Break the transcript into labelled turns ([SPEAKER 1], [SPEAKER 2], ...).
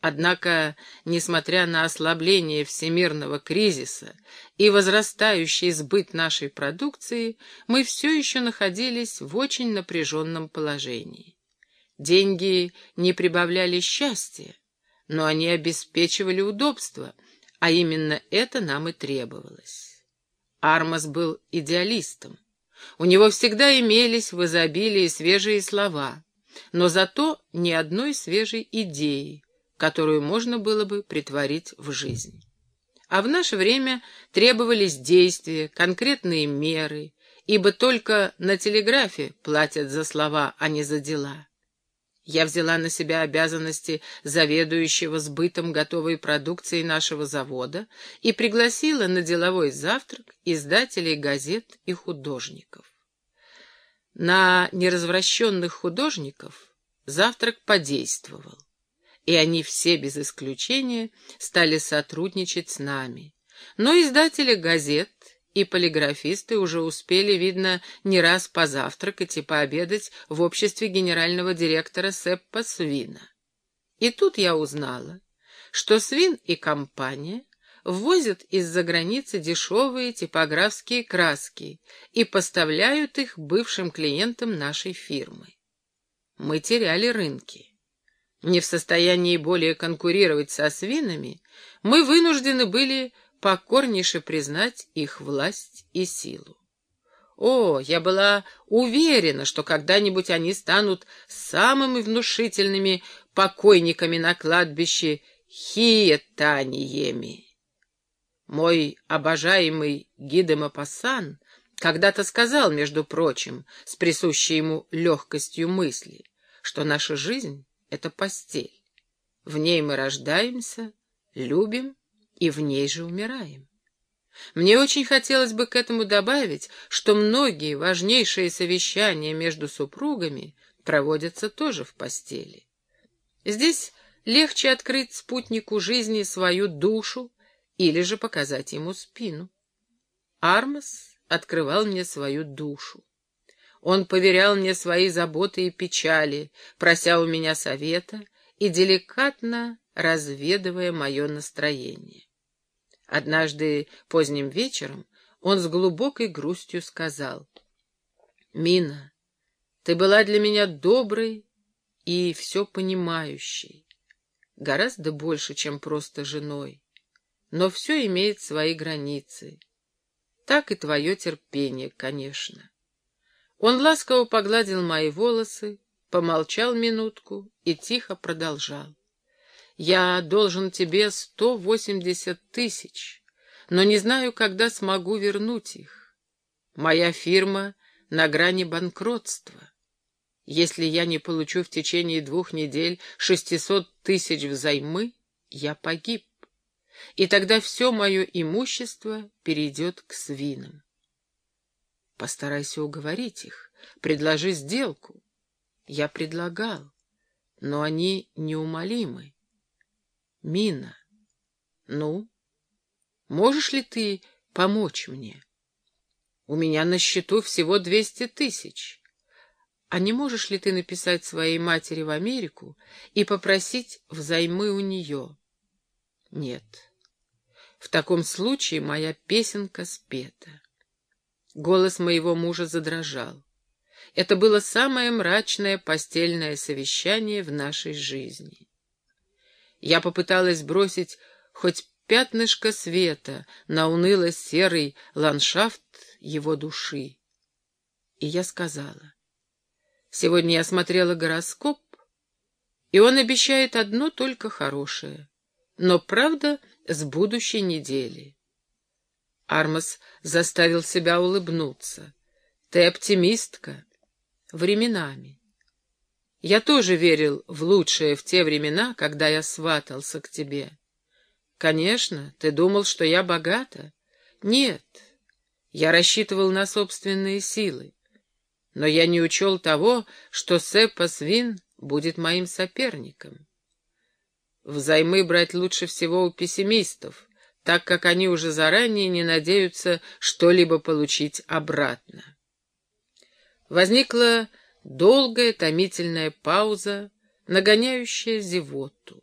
[SPEAKER 1] Однако, несмотря на ослабление всемирного кризиса и возрастающий сбыт нашей продукции, мы все еще находились в очень напряженном положении. Деньги не прибавляли счастья, но они обеспечивали удобство, а именно это нам и требовалось. Армас был идеалистом. У него всегда имелись в изобилии свежие слова, но зато ни одной свежей идеи, которую можно было бы притворить в жизнь. А в наше время требовались действия, конкретные меры, ибо только на телеграфе платят за слова, а не за дела. Я взяла на себя обязанности заведующего сбытом готовой продукции нашего завода и пригласила на деловой завтрак издателей газет и художников. На неразвращенных художников завтрак подействовал и они все без исключения стали сотрудничать с нами. Но издатели газет и полиграфисты уже успели, видно, не раз позавтракать и пообедать в обществе генерального директора Сеппа Свина. И тут я узнала, что Свин и компания ввозят из-за границы дешевые типографские краски и поставляют их бывшим клиентам нашей фирмы. Мы теряли рынки не в состоянии более конкурировать со свинами, мы вынуждены были покорнейше признать их власть и силу. О, я была уверена, что когда-нибудь они станут самыми внушительными покойниками на кладбище Хиетаниями. Мой обожаемый Гидемапасан когда-то сказал, между прочим, с присущей ему легкостью мысли, что наша жизнь — это постель. В ней мы рождаемся, любим и в ней же умираем. Мне очень хотелось бы к этому добавить, что многие важнейшие совещания между супругами проводятся тоже в постели. Здесь легче открыть спутнику жизни свою душу или же показать ему спину. Армас открывал мне свою душу. Он поверял мне свои заботы и печали, прося у меня совета и деликатно разведывая мое настроение. Однажды поздним вечером он с глубокой грустью сказал, «Мина, ты была для меня доброй и все понимающей, гораздо больше, чем просто женой, но все имеет свои границы. Так и твое терпение, конечно». Он ласково погладил мои волосы, помолчал минутку и тихо продолжал. «Я должен тебе сто восемьдесят тысяч, но не знаю, когда смогу вернуть их. Моя фирма на грани банкротства. Если я не получу в течение двух недель шестисот тысяч взаймы, я погиб, и тогда все мое имущество перейдет к свинам. Постарайся уговорить их, предложи сделку. Я предлагал, но они неумолимы. Мина, ну, можешь ли ты помочь мне? У меня на счету всего двести тысяч. А не можешь ли ты написать своей матери в Америку и попросить взаймы у нее? Нет. В таком случае моя песенка спета. Голос моего мужа задрожал. Это было самое мрачное постельное совещание в нашей жизни. Я попыталась бросить хоть пятнышко света на уныло-серый ландшафт его души. И я сказала, сегодня я смотрела гороскоп, и он обещает одно только хорошее, но правда с будущей недели. Армас заставил себя улыбнуться. Ты оптимистка. Временами. Я тоже верил в лучшее в те времена, когда я сватался к тебе. Конечно, ты думал, что я богата? Нет. Я рассчитывал на собственные силы. Но я не учел того, что Сеппа Свин будет моим соперником. Взаймы брать лучше всего у пессимистов так как они уже заранее не надеются что-либо получить обратно. Возникла долгая томительная пауза, нагоняющая зевоту.